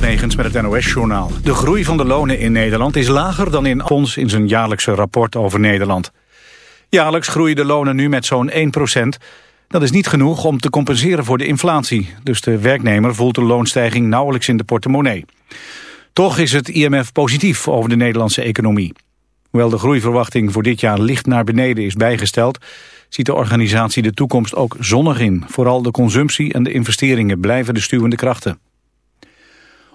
Negens met het NOS-journaal. De groei van de lonen in Nederland is lager dan in ons in zijn jaarlijkse rapport over Nederland. Jaarlijks groeien de lonen nu met zo'n 1% Dat is niet genoeg om te compenseren voor de inflatie. Dus de werknemer voelt de loonstijging nauwelijks in de portemonnee. Toch is het IMF positief over de Nederlandse economie. Hoewel de groeiverwachting voor dit jaar licht naar beneden is bijgesteld... ziet de organisatie de toekomst ook zonnig in. Vooral de consumptie en de investeringen blijven de stuwende krachten.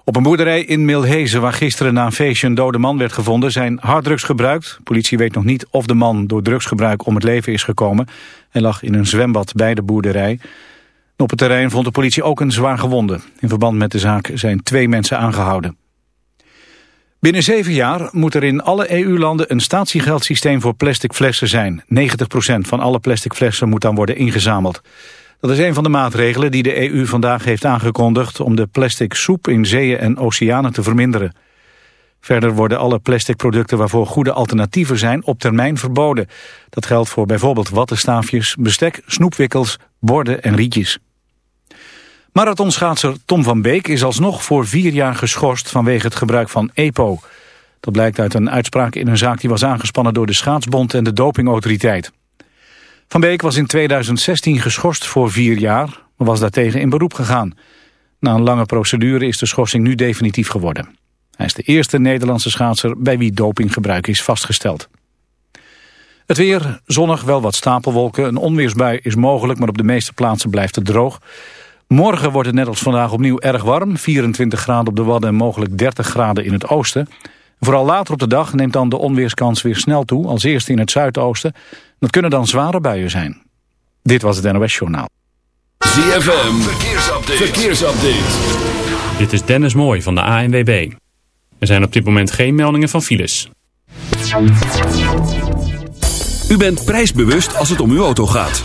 Op een boerderij in Milhezen, waar gisteren na een feestje een dode man werd gevonden, zijn harddrugs gebruikt. Politie weet nog niet of de man door drugsgebruik om het leven is gekomen. Hij lag in een zwembad bij de boerderij. op het terrein vond de politie ook een zwaar gewonde. In verband met de zaak zijn twee mensen aangehouden. Binnen zeven jaar moet er in alle EU-landen een statiegeldsysteem voor plastic flessen zijn. 90% van alle plastic flessen moet dan worden ingezameld. Dat is een van de maatregelen die de EU vandaag heeft aangekondigd... om de plastic soep in zeeën en oceanen te verminderen. Verder worden alle plastic producten waarvoor goede alternatieven zijn... op termijn verboden. Dat geldt voor bijvoorbeeld wattenstaafjes, bestek, snoepwikkels, borden en rietjes. Marathonschaatser Tom van Beek is alsnog voor vier jaar geschorst... vanwege het gebruik van EPO. Dat blijkt uit een uitspraak in een zaak die was aangespannen... door de Schaatsbond en de Dopingautoriteit. Van Beek was in 2016 geschorst voor vier jaar, maar was daartegen in beroep gegaan. Na een lange procedure is de schorsing nu definitief geworden. Hij is de eerste Nederlandse schaatser bij wie dopinggebruik is vastgesteld. Het weer, zonnig, wel wat stapelwolken. Een onweersbui is mogelijk, maar op de meeste plaatsen blijft het droog. Morgen wordt het net als vandaag opnieuw erg warm. 24 graden op de Wadden en mogelijk 30 graden in het oosten. Vooral later op de dag neemt dan de onweerskans weer snel toe, als eerste in het zuidoosten. Dat kunnen dan zware buien zijn. Dit was het NOS Journaal. ZFM, verkeersupdate. verkeersupdate. Dit is Dennis Mooij van de ANWB. Er zijn op dit moment geen meldingen van files. U bent prijsbewust als het om uw auto gaat.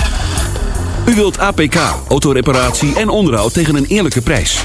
U wilt APK, autoreparatie en onderhoud tegen een eerlijke prijs.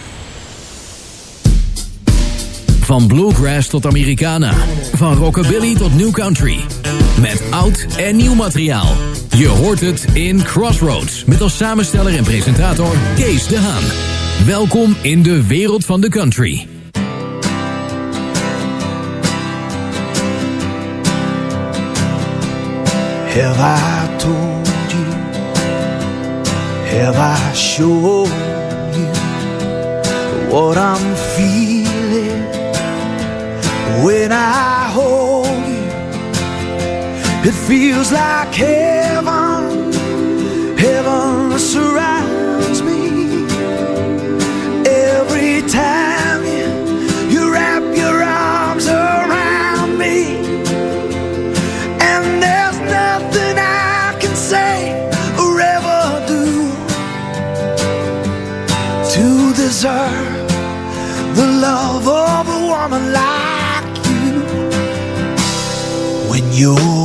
Van bluegrass tot Americana. Van rockabilly tot new country. Met oud en nieuw materiaal. Je hoort het in Crossroads. Met als samensteller en presentator Kees de Haan. Welkom in de wereld van de country. Have I told you? Have I shown you what I'm feeling when I hold you? It feels like heaven, heaven surrounds me every time you, you wrap your arms around me. And there's nothing I can say or ever do to deserve the love of a woman like When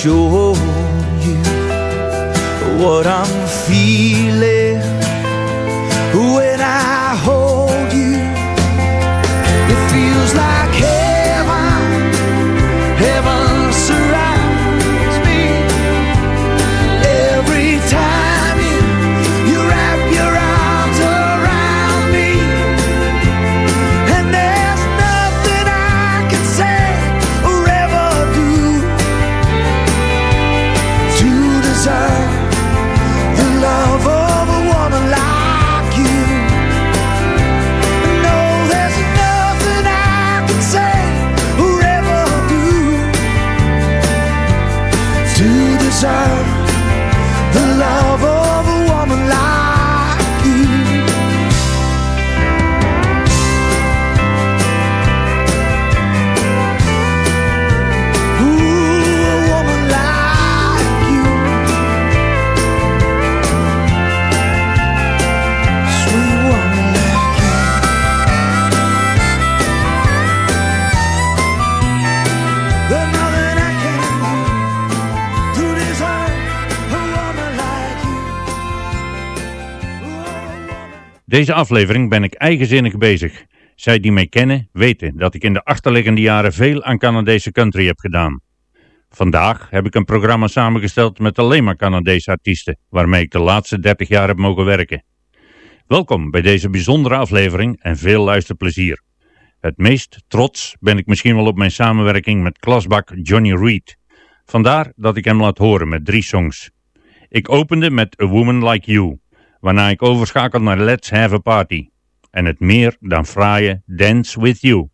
I shown you what I'm feeling Deze aflevering ben ik eigenzinnig bezig. Zij die mij kennen weten dat ik in de achterliggende jaren veel aan Canadese country heb gedaan. Vandaag heb ik een programma samengesteld met alleen maar Canadese artiesten, waarmee ik de laatste 30 jaar heb mogen werken. Welkom bij deze bijzondere aflevering en veel luisterplezier. Het meest trots ben ik misschien wel op mijn samenwerking met klasbak Johnny Reed. Vandaar dat ik hem laat horen met drie songs. Ik opende met A Woman Like You, waarna ik overschakel naar Let's Have a Party. En het meer dan fraaie Dance With You.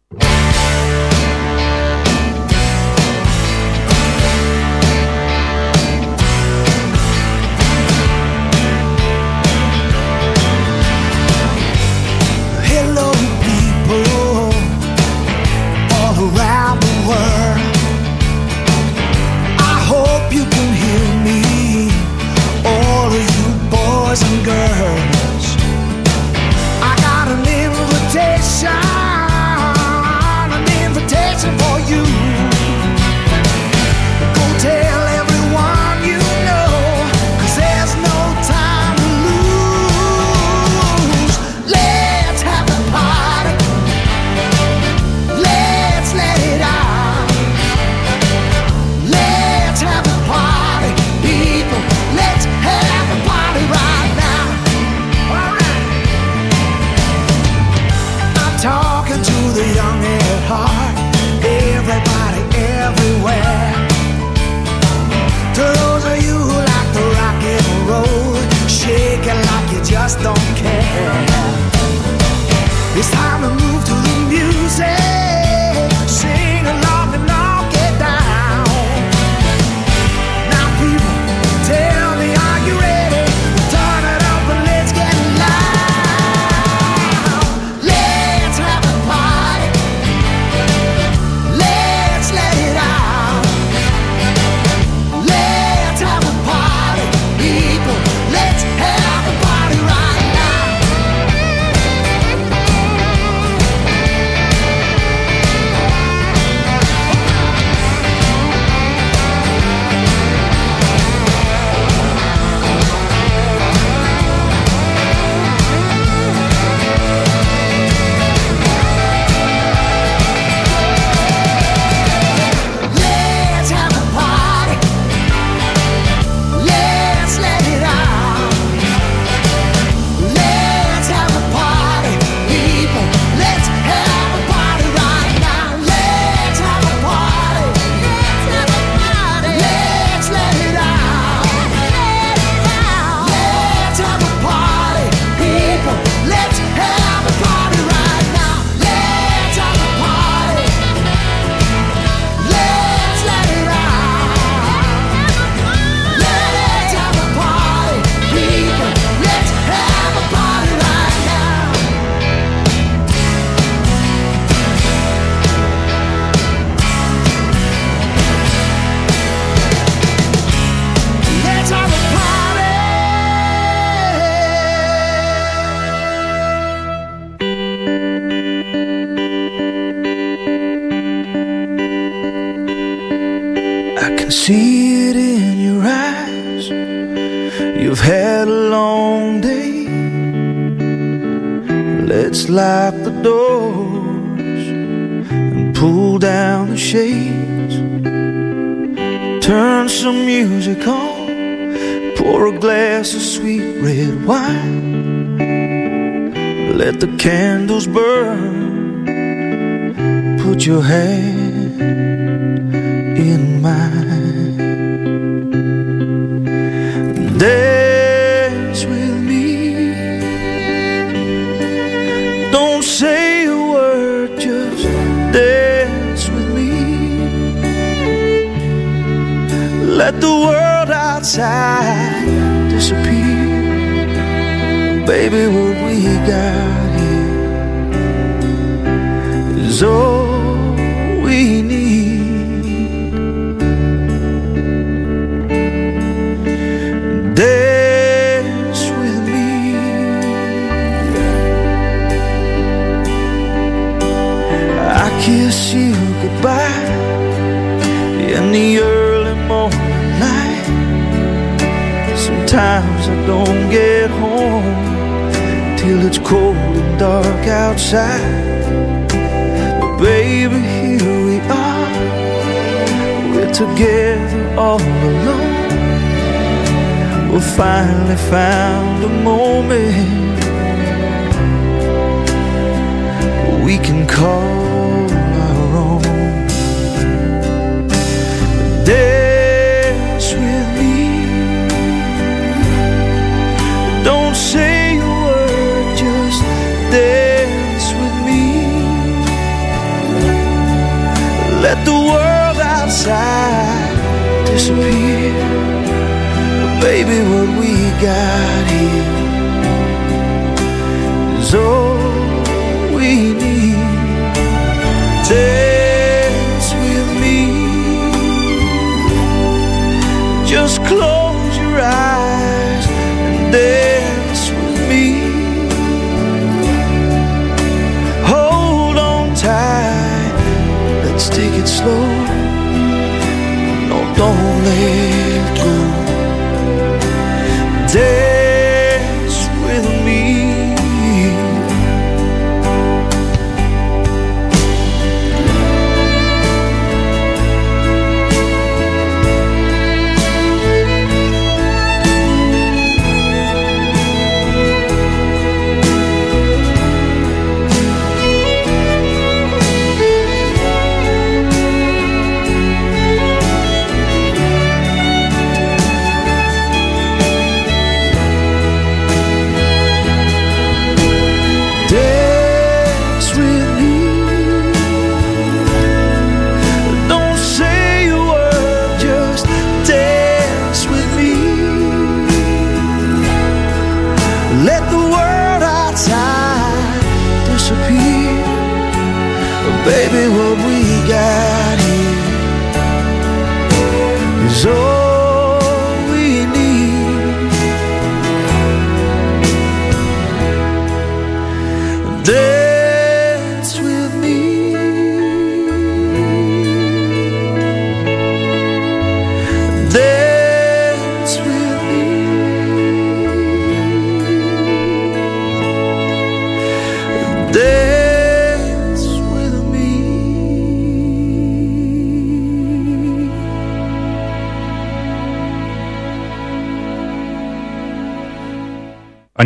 baby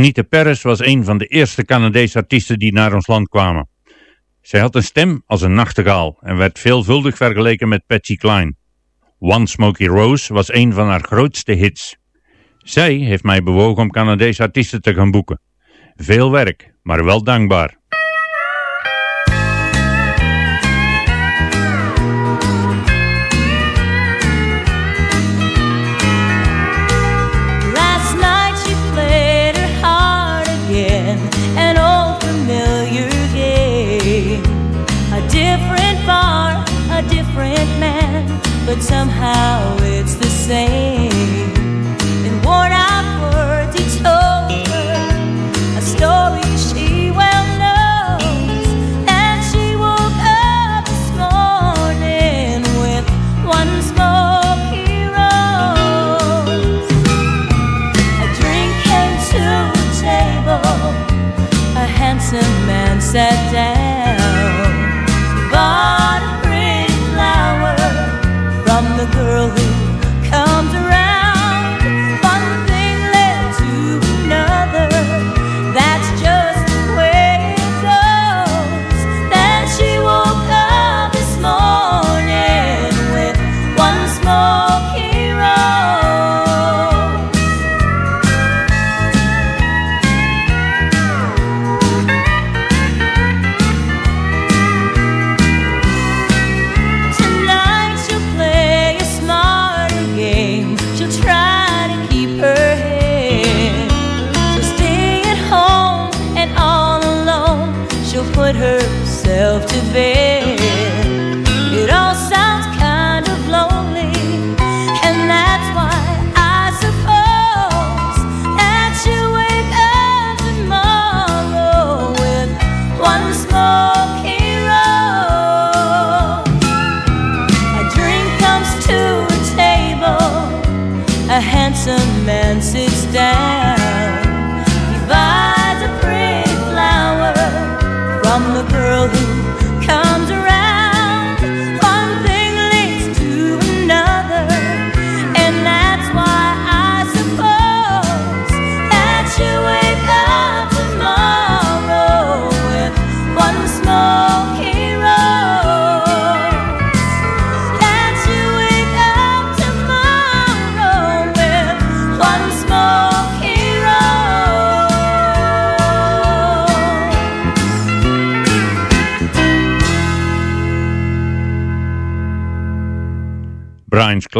Anita Perris was een van de eerste Canadese artiesten die naar ons land kwamen. Zij had een stem als een nachtegaal en werd veelvuldig vergeleken met Patsy Cline. One Smoky Rose was een van haar grootste hits. Zij heeft mij bewogen om Canadese artiesten te gaan boeken. Veel werk, maar wel dankbaar. but somehow it's the same. In worn out words, it's over. A story she well knows. And she woke up this morning with one smoky rose. A drink came to the table. A handsome man said.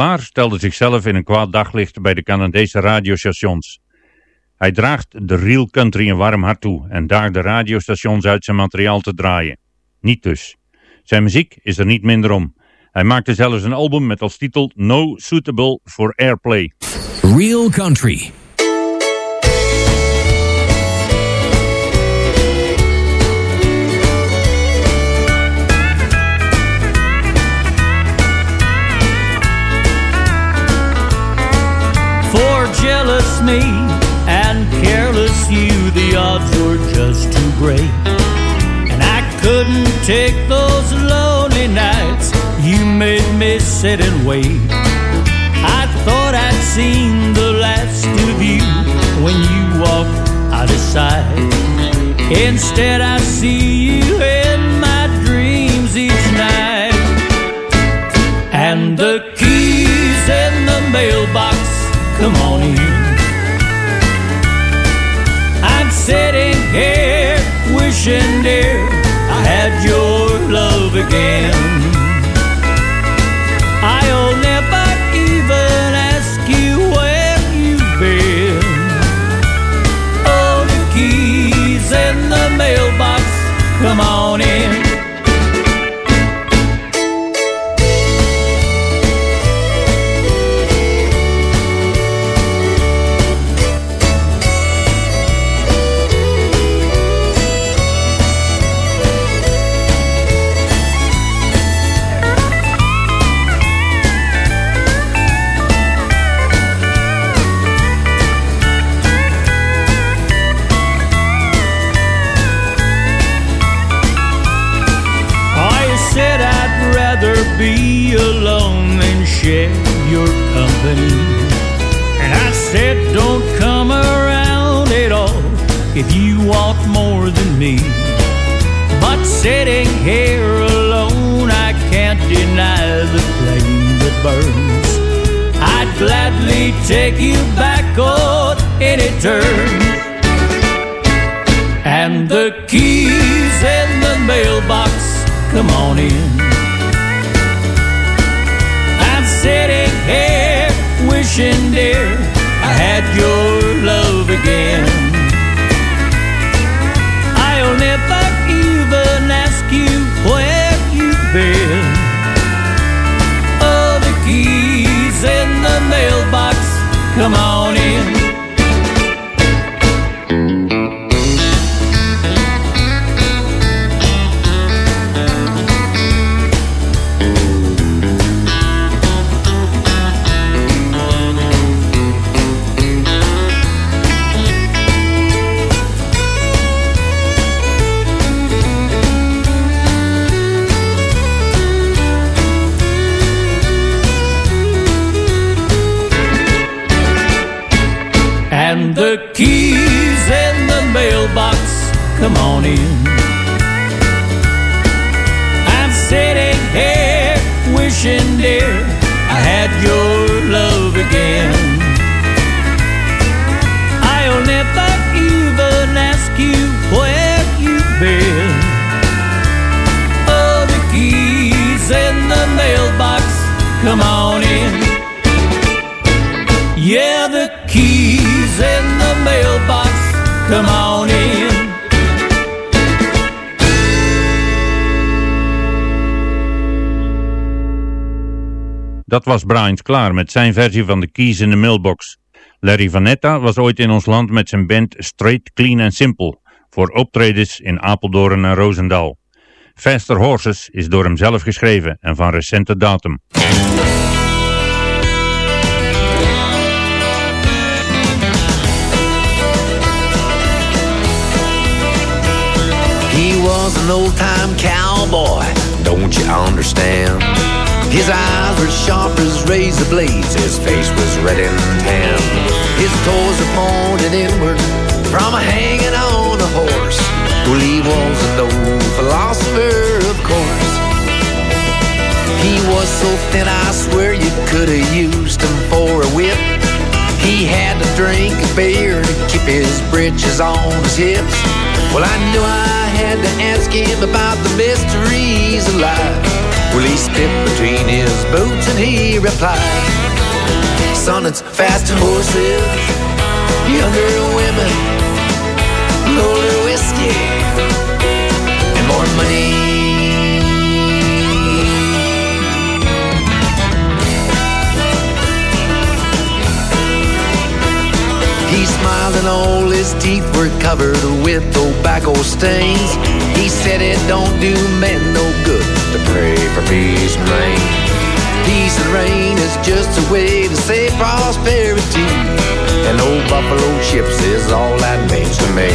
Sklar stelde zichzelf in een kwaad daglicht bij de Canadese radiostations. Hij draagt de real country een warm hart toe en daagt de radiostations uit zijn materiaal te draaien. Niet dus. Zijn muziek is er niet minder om. Hij maakte zelfs een album met als titel No Suitable for Airplay. Real Country. Me and careless you, the odds were just too great. And I couldn't take those lonely nights you made me sit and wait. I thought I'd seen the last of you when you walked out of sight. Instead, I see you in my dreams each night. And the keys in the mailbox, come on in. Sitting here wishing, dear, I had your love again. You back on any terms. And the keys in the mailbox, come on in. Was Brian Klaar met zijn versie van de Keys in the Mailbox. Larry Vanetta was ooit in ons land met zijn band Straight, Clean and Simple voor optredens in Apeldoorn en Roosendaal. Faster Horses is door hem zelf geschreven en van recente datum. He was an old time cowboy, don't you understand? His eyes were sharp as razor blades, his face was red and tan. His toes were pointed inward from a hanging on a horse. Well, he was an old philosopher, of course. He was so thin, I swear you could have used him for a whip. He had to drink a beer to keep his britches on his hips. Well, I knew I had to ask him about the mysteries of life. Well, he spit between his boots and he replied, Son, it's faster horses, younger women, older whiskey, and more money. He smiled and all his teeth were covered with tobacco stains. He said it don't do men no good to pray for peace and rain. Peace and rain is just a way to say prosperity. And old buffalo chips is all that means to me.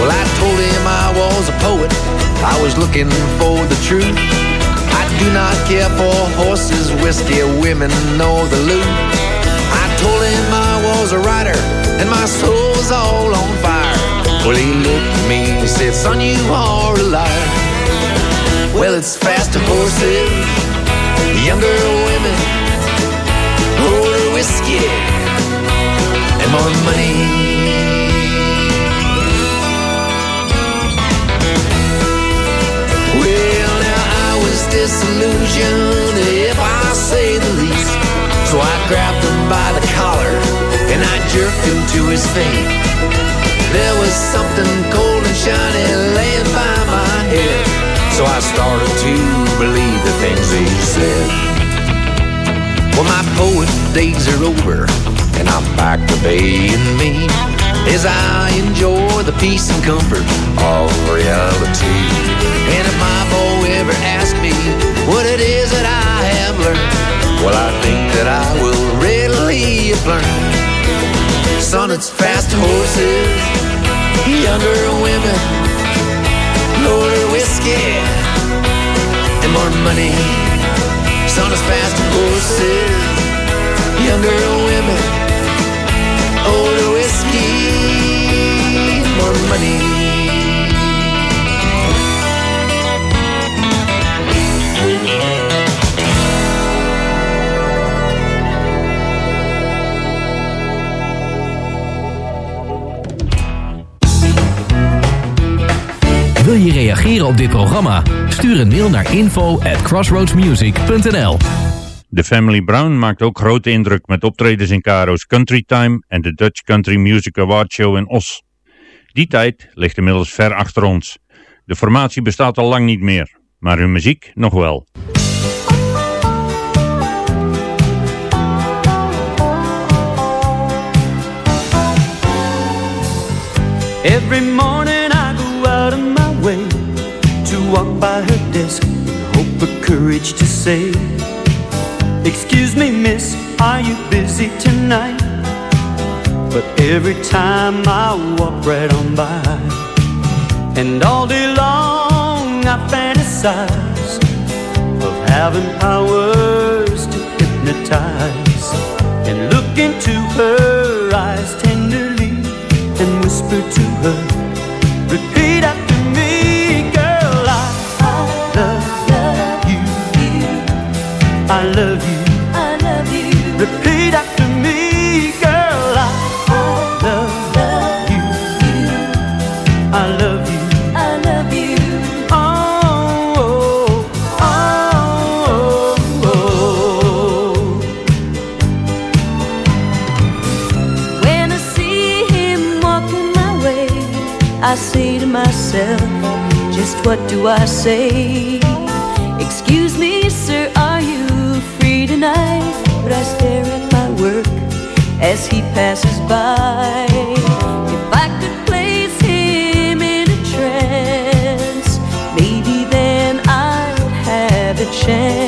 Well, I told him I was a poet. I was looking for the truth. I do not care for horses, whiskey, women, nor the loot. I told him I was a writer and my soul was all on fire. Well, he looked at me and said, Son, you are a liar. Well, it's faster horses, younger women, older whiskey, and more money. Well, now I was disillusioned, if I say the least. So I grabbed him by the collar and I jerked him to his feet. There was something cold and shiny laying by my head. So I started to believe the things he said. Well, my poet days are over and I'm back to being me. As I enjoy the peace and comfort of reality. And if my boy ever asks me what it is that I have learned, well, I think that I will readily have learned. Son, it's fast horses, younger women, older whiskey, and more money. It's fast horses, younger women, older whiskey, more money. Wil je reageren op dit programma? Stuur een mail naar info at crossroadsmusic.nl De Family Brown maakt ook grote indruk met optredens in Caro's Country Time en de Dutch Country Music Award Show in Os. Die tijd ligt inmiddels ver achter ons. De formatie bestaat al lang niet meer, maar hun muziek nog wel. Every morning walk by her desk and hope for courage to say, Excuse me, miss, are you busy tonight? But every time I walk right on by, and all day long I fantasize of having powers to hypnotize and look into her eyes tenderly and whisper to her, Repeat after I love you. Repeat after me, girl. I, I love, love you. you. I love you. I love you. Oh, oh, oh, oh. When I see him walking my way, I say to myself, just what do I say? as he passes by. If I could place him in a trance, maybe then I'd have a chance.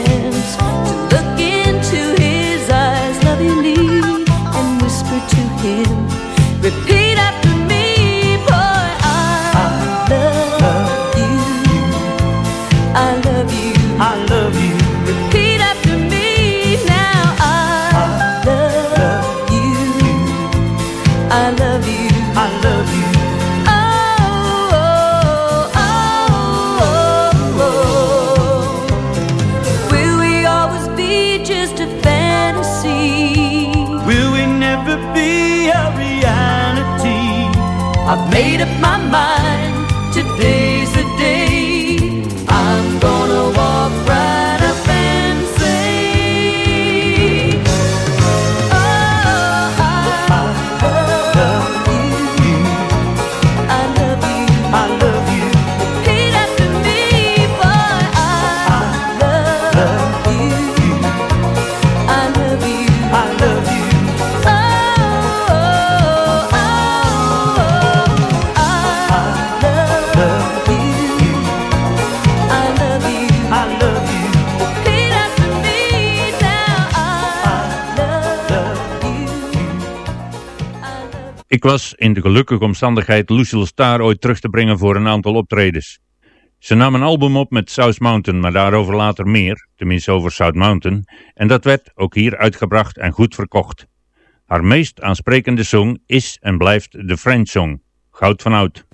made a Ik was in de gelukkige omstandigheid Lucille Star ooit terug te brengen voor een aantal optredens. Ze nam een album op met South Mountain, maar daarover later meer, tenminste over South Mountain, en dat werd ook hier uitgebracht en goed verkocht. Haar meest aansprekende song is en blijft de French Song, Goud van Oud.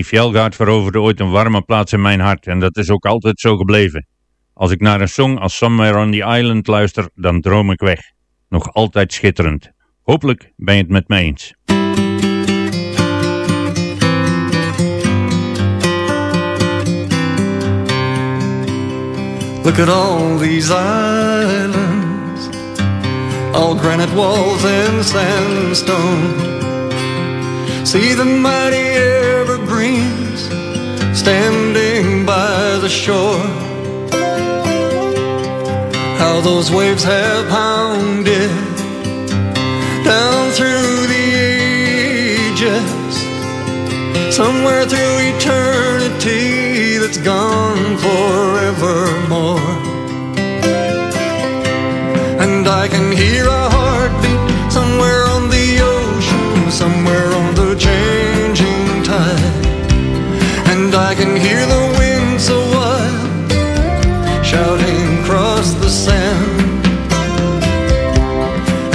Gary Fjellgaard veroverde ooit een warme plaats in mijn hart en dat is ook altijd zo gebleven. Als ik naar een song als Somewhere on the Island luister, dan droom ik weg. Nog altijd schitterend. Hopelijk ben je het met me eens. Look at all these islands, all granite walls and sandstone. See the mighty evergreens standing by the shore. How those waves have pounded down through the ages, somewhere through eternity that's gone forevermore. And I can hear can hear the wind so wild shouting across the sand.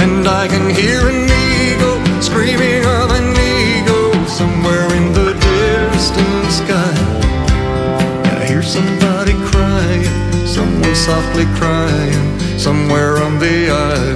And I can hear an eagle screaming of an eagle somewhere in the distant sky. And I hear somebody crying, someone softly crying somewhere on the island.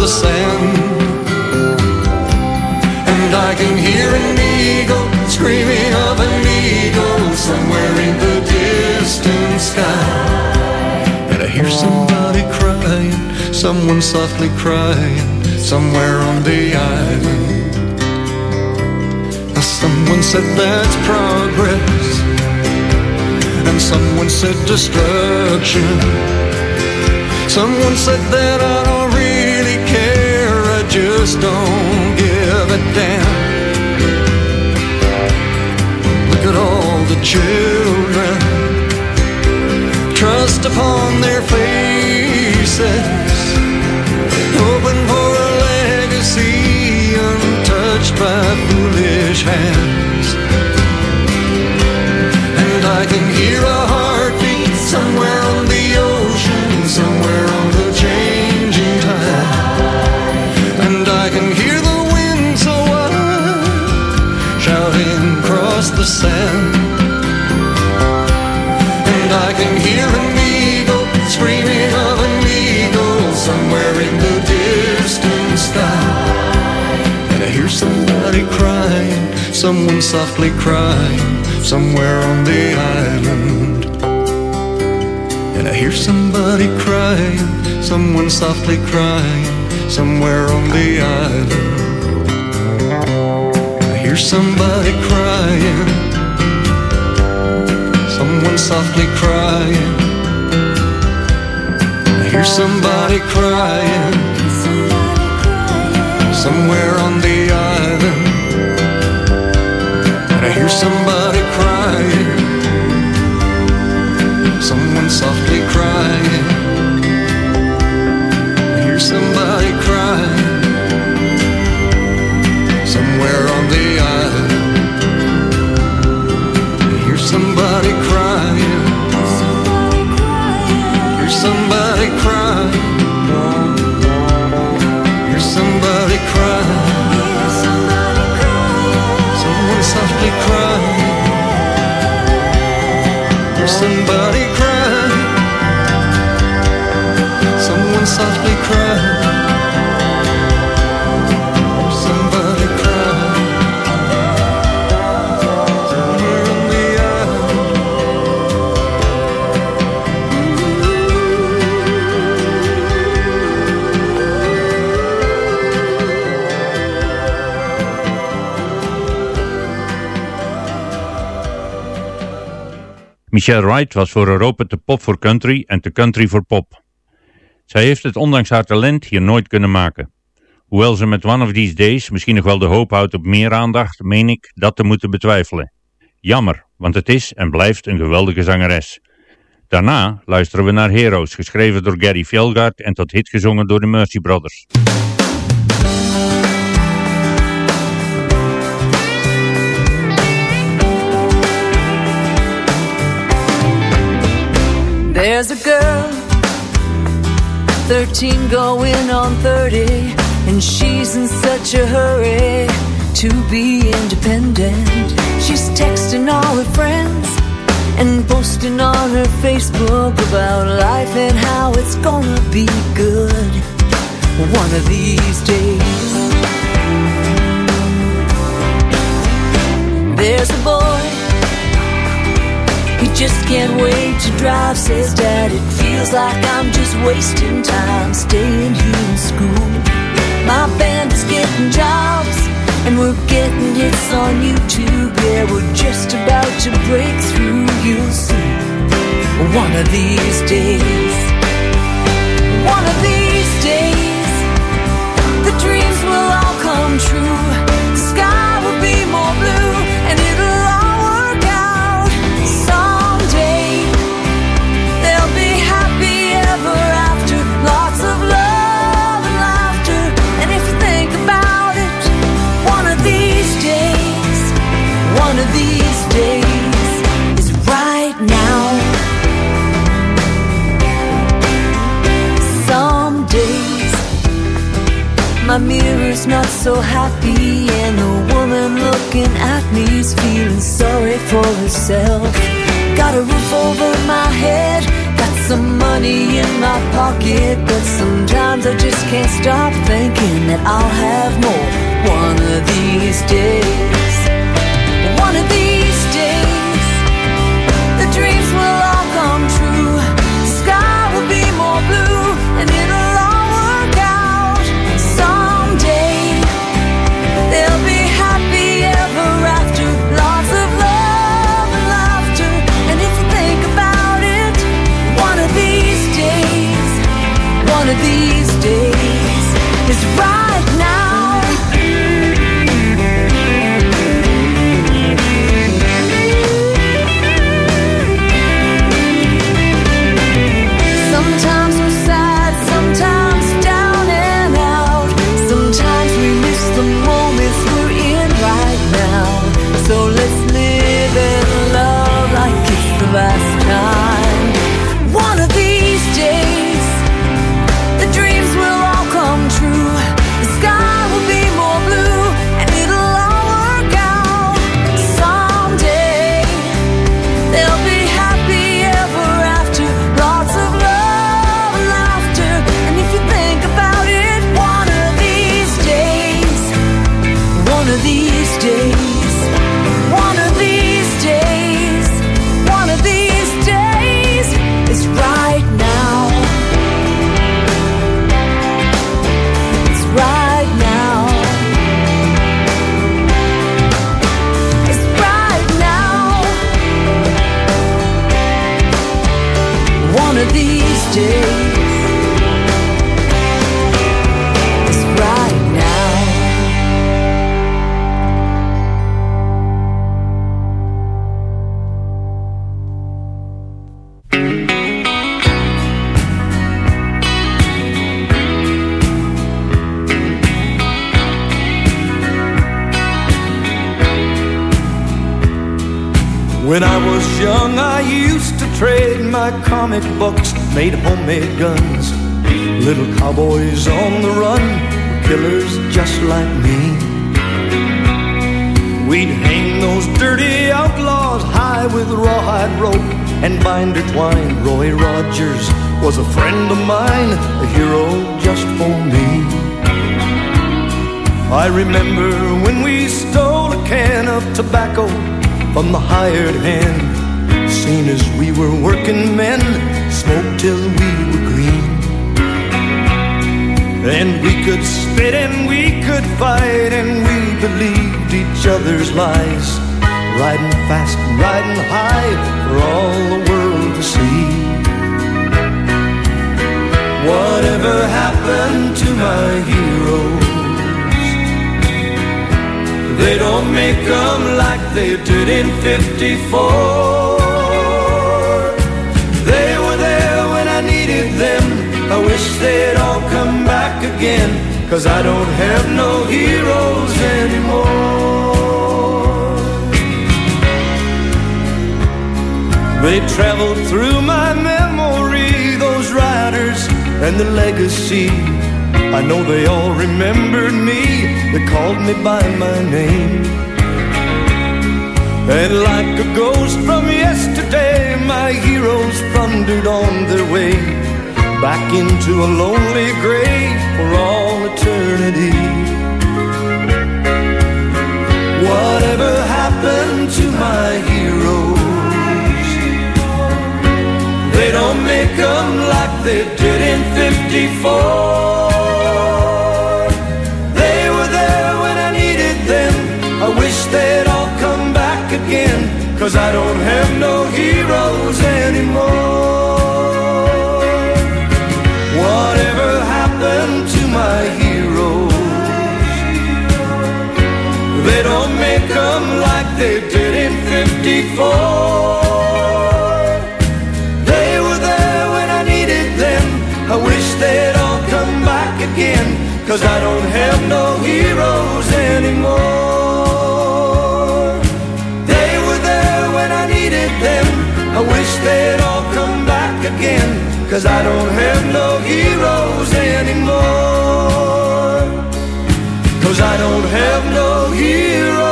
the sand. And I can hear an eagle screaming of an eagle somewhere in the distant sky. And I hear somebody crying, someone softly crying, somewhere on the island. Someone said that's progress, and someone said destruction. Someone said that I don't just don't give a damn. Look at all the children, trust upon their faces, hoping for a legacy untouched by foolish hands. And I can hear the sand. And I can hear an eagle screaming of an eagle somewhere in the distant sky. And I hear somebody crying, someone softly crying, somewhere on the island. And I hear somebody crying, someone softly crying, somewhere on the island. Somebody crying, someone softly crying. I hear somebody crying, somewhere Michelle Wright was voor Europa te pop voor country en te country voor pop. Zij heeft het ondanks haar talent hier nooit kunnen maken. Hoewel ze met One of These Days misschien nog wel de hoop houdt op meer aandacht, meen ik dat te moeten betwijfelen. Jammer, want het is en blijft een geweldige zangeres. Daarna luisteren we naar Heroes, geschreven door Gary Fjellgaard en tot hit gezongen door de Mercy Brothers. There's a girl, 13 going on 30, and she's in such a hurry to be independent. She's texting all her friends and posting on her Facebook about life and how it's gonna be good one of these days. There's a boy just can't wait to drive, says dad. It feels like I'm just wasting time staying here in school. My band is getting jobs, and we're getting hits on YouTube. Yeah, we're just about to break through, you'll see. One of these days, one of these days, the dreams will all come true. Mirror's not so happy, and the woman looking at me's feeling sorry for herself. Got a roof over my head, got some money in my pocket, but sometimes I just can't stop thinking that I'll have more one of these days. One of these and binder twine. Roy Rogers was a friend of mine, a hero just for me. I remember when we stole a can of tobacco from the hired hand. Seen as we were working men, smoked till we were green. And we could spit and we could fight and we believed each other's lies. Riding fast and riding high for all the world to see. Whatever happened to my heroes? They don't make them like they did in 54. They were there when I needed them. I wish they'd all come back again. Cause I don't have no heroes anymore. They traveled through my memory, those riders and the legacy. I know they all remembered me, they called me by my name. And like a ghost from yesterday, my heroes thundered on their way back into a lonely grave for all eternity. Whatever happened to my heroes? They don't make them like they did in 54. They were there when I needed them. I wish they'd all come back again. Cause I don't have no heroes anymore. Whatever happened to my heroes? They don't make them like they did in 54. Cause I don't have no heroes anymore. They were there when I needed them. I wish they'd all come back again. Cause I don't have no heroes anymore. Cause I don't have no heroes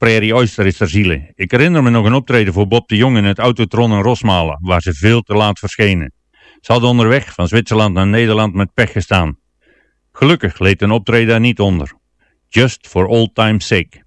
Prairie Oyster is ter ziele. Ik herinner me nog een optreden voor Bob de Jong in het Autotron in Rosmalen, waar ze veel te laat verschenen. Ze hadden onderweg van Zwitserland naar Nederland met pech gestaan. Gelukkig leed een optreden daar niet onder. Just for old time's sake.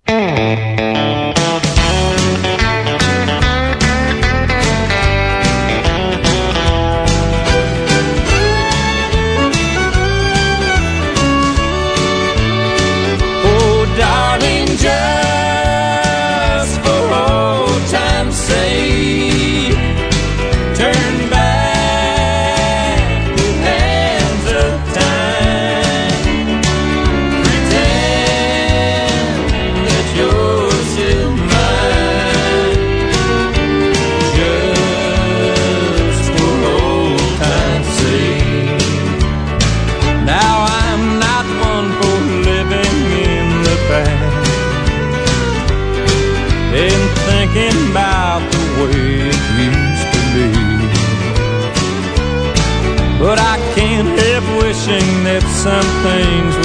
Things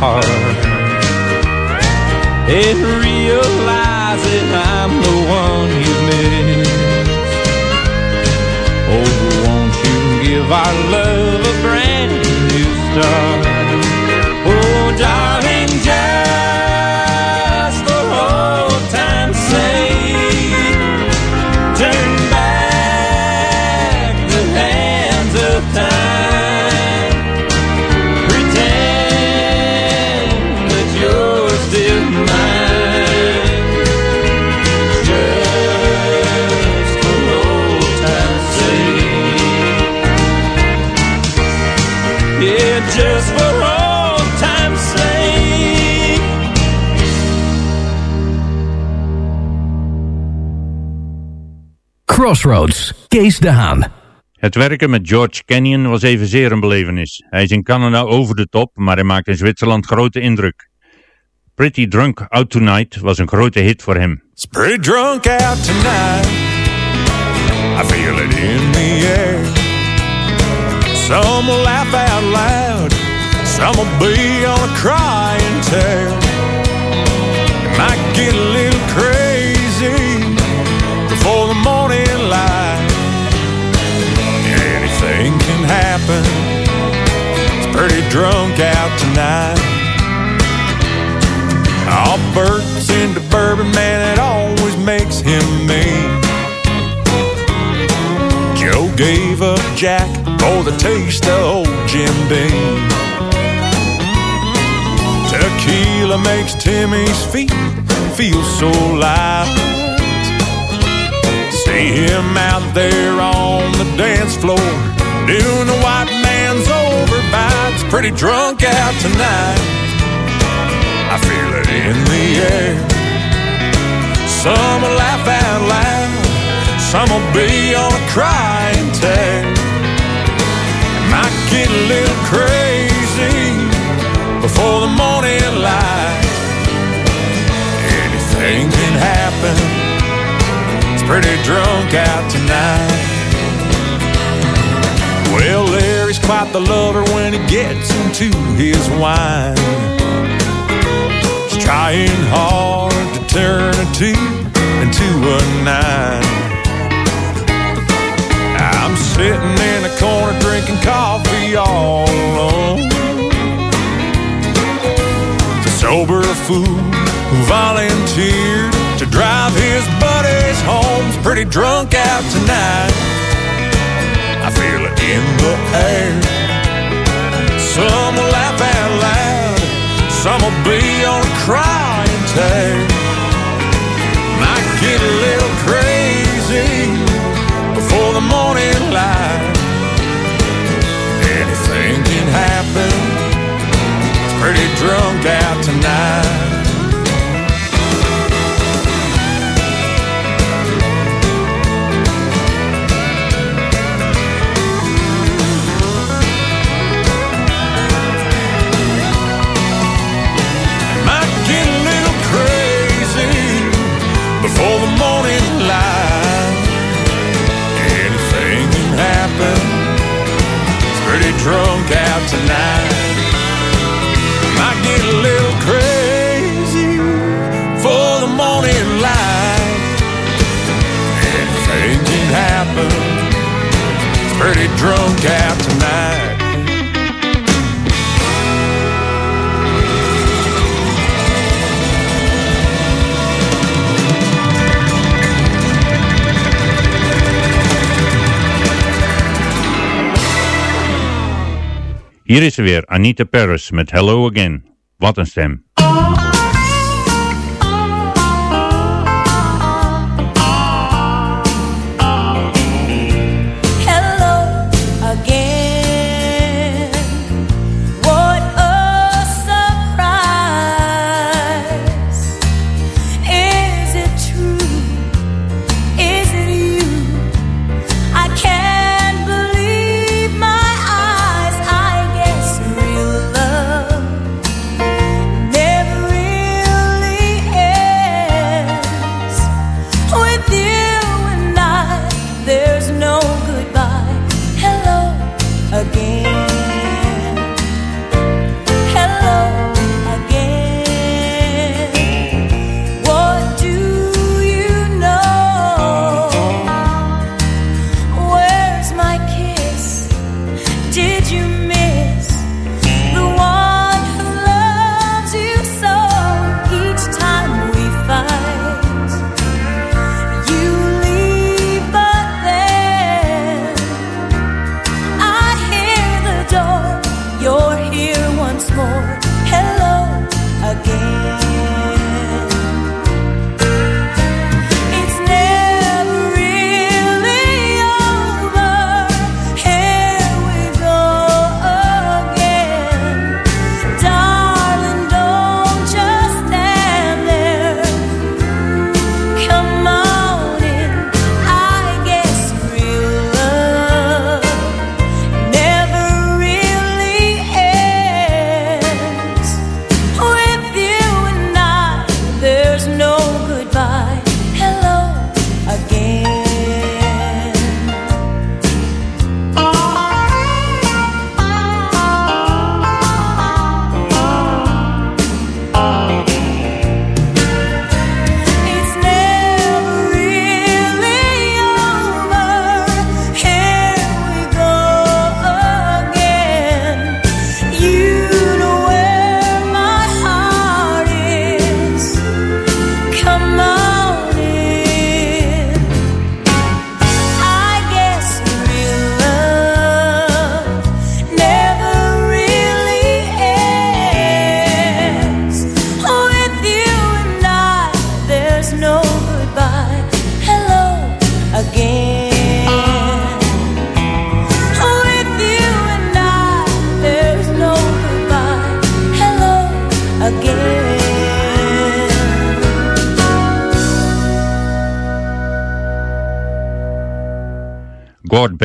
heart. and realize that I'm the one you miss. Oh, won't you give our love Crossroads, Kees de Haan. Het werken met George Canyon was evenzeer een belevenis. Hij is in Canada over de top, maar hij maakt in Zwitserland grote indruk. Pretty Drunk Out Tonight was een grote hit voor hem. It's pretty drunk out tonight. I feel it in the air. Some will laugh out loud. Some will be on a crying tear. It might get happen. It's pretty drunk out tonight. All Bert's into bourbon, man, it always makes him mean. Joe gave up Jack for the taste of old Jim Beam. Tequila makes Timmy's feet feel so light. See him out there on the dance floor, doing the white man's overbites. Pretty drunk out tonight. I feel it in the air. Some will laugh out loud, some will be on a crying tear. Might get a little crazy before the morning light. Anything can happen. It's pretty drunk out tonight. Well, Larry's quite the lover when he gets into his wine. He's trying hard to turn a two into a nine. I'm sitting in a corner drinking coffee all alone. The sober fool who volunteered to drive his buddies home's pretty drunk out tonight. In the air. Some will laugh out loud, some will be on a crying tear. Might get a little crazy before the morning light. Anything can happen. It's pretty drunk out tonight. Tonight. Might get a little crazy for the morning light. Anything can happen. It's pretty drunk out tonight. Hier is ze weer, Anita Paris met Hello Again. Wat een stem.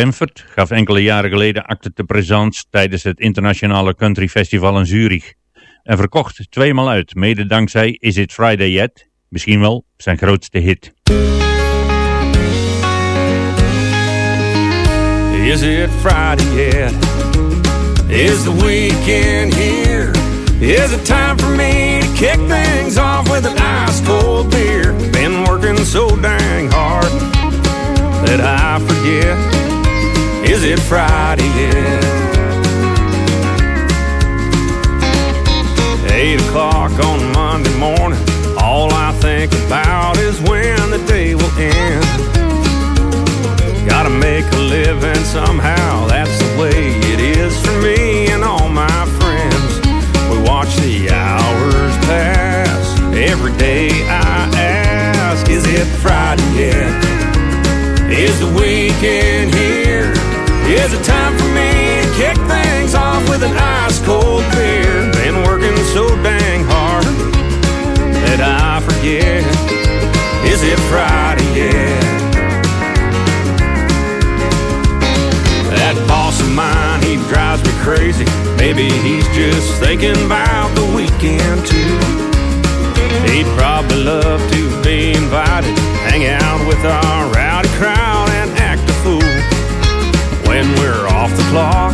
Benford gaf enkele jaren geleden acte de présence tijdens het internationale country festival in Zurich. En verkocht tweemaal uit, mede dankzij Is It Friday Yet? Misschien wel zijn grootste hit. Is it Friday yet? Is the weekend here? Is it time for me to kick things off with an ice cold beer? Been working so dang hard that I forget. Is it Friday yet? Eight o'clock on Monday morning. All I think about is when the day will end. Gotta make a living somehow, that's the way it is for me and all my friends. We watch the hours pass, every day I ask, is it Friday yet? Is the weekend here? Is it time for me to kick things off with an ice cold beer? Been working so dang hard that I forget, is it Friday yet? That boss of mine, he drives me crazy. Maybe he's just thinking about the weekend too. He'd probably love to be invited, hang out with our rowdy crowd When we're off the clock,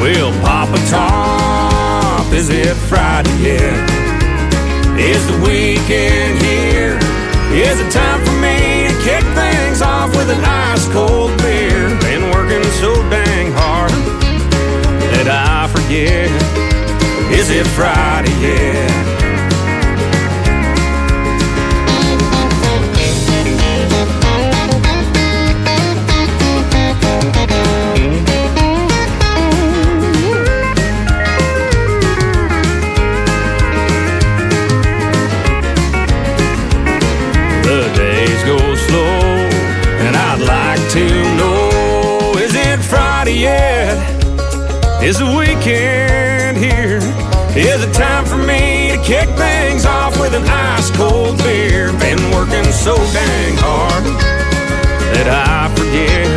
we'll pop a top. Is it Friday yet? Is the weekend here? Is it time for me to kick things off with an ice cold beer? Been working so dang hard that I forget. Is it Friday yet? Kick things off with an ice cold beer? Been working so dang hard that I forget.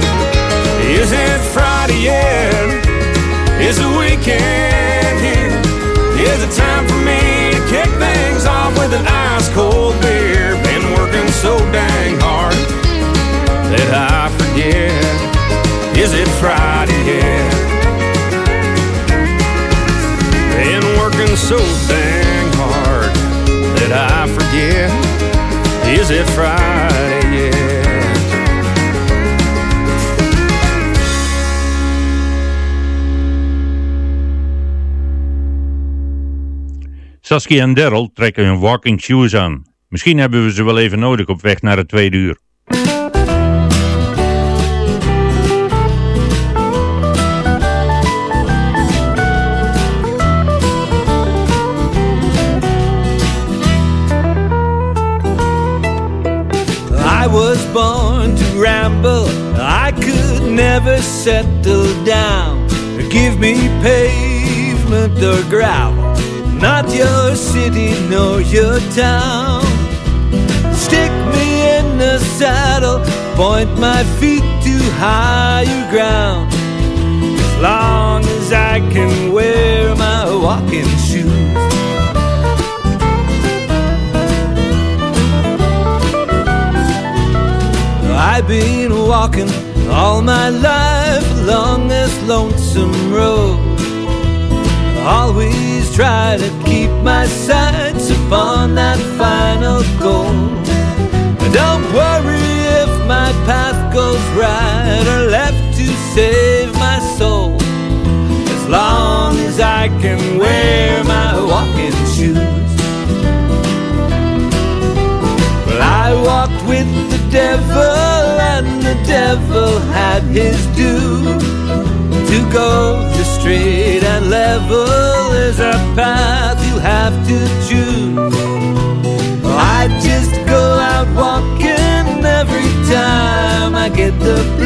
Is it Friday yet? Is the weekend here? Is it time for me to kick things off with an ice cold beer? Been working so dang hard that I forget. Is it Friday yet? Been working so dang Is it Friday yet? En Daryl trekken hun walking shoes aan. Misschien hebben we ze wel even nodig op weg naar het tweede uur. Born. I could never settle down. Give me pavement or gravel. Not your city nor your town. Stick me in the saddle. Point my feet to higher ground. As long as I can wear my walking shoes. I've been walking all my life along this lonesome road. Always try to keep my sights upon that final goal. Don't worry if my path goes right or left to save my soul. As long as I can wear my walking shoes. Well, I walked with the devil, and the devil had his due. To go the straight and level is a path you have to choose. I just go out walking every time I get the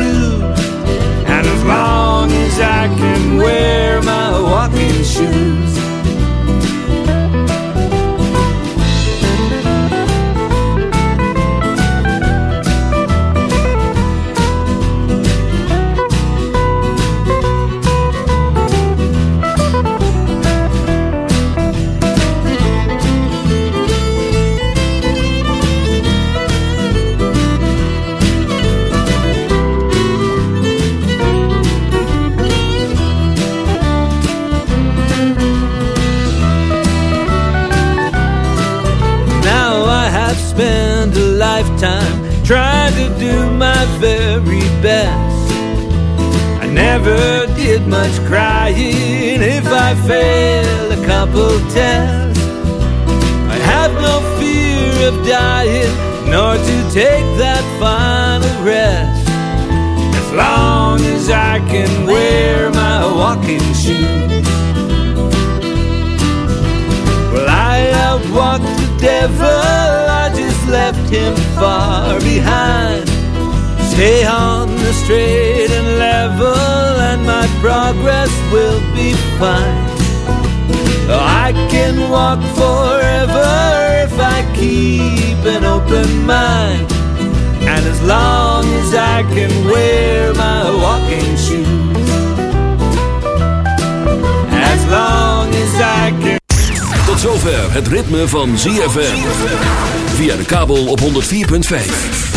straight and level, and my progress will be fine. I can walk forever if I keep an open mind. And as long as I can wear my walking shoes, as long as I can. Tot zover het ritme van ZFM. Via de kabel op 104.5.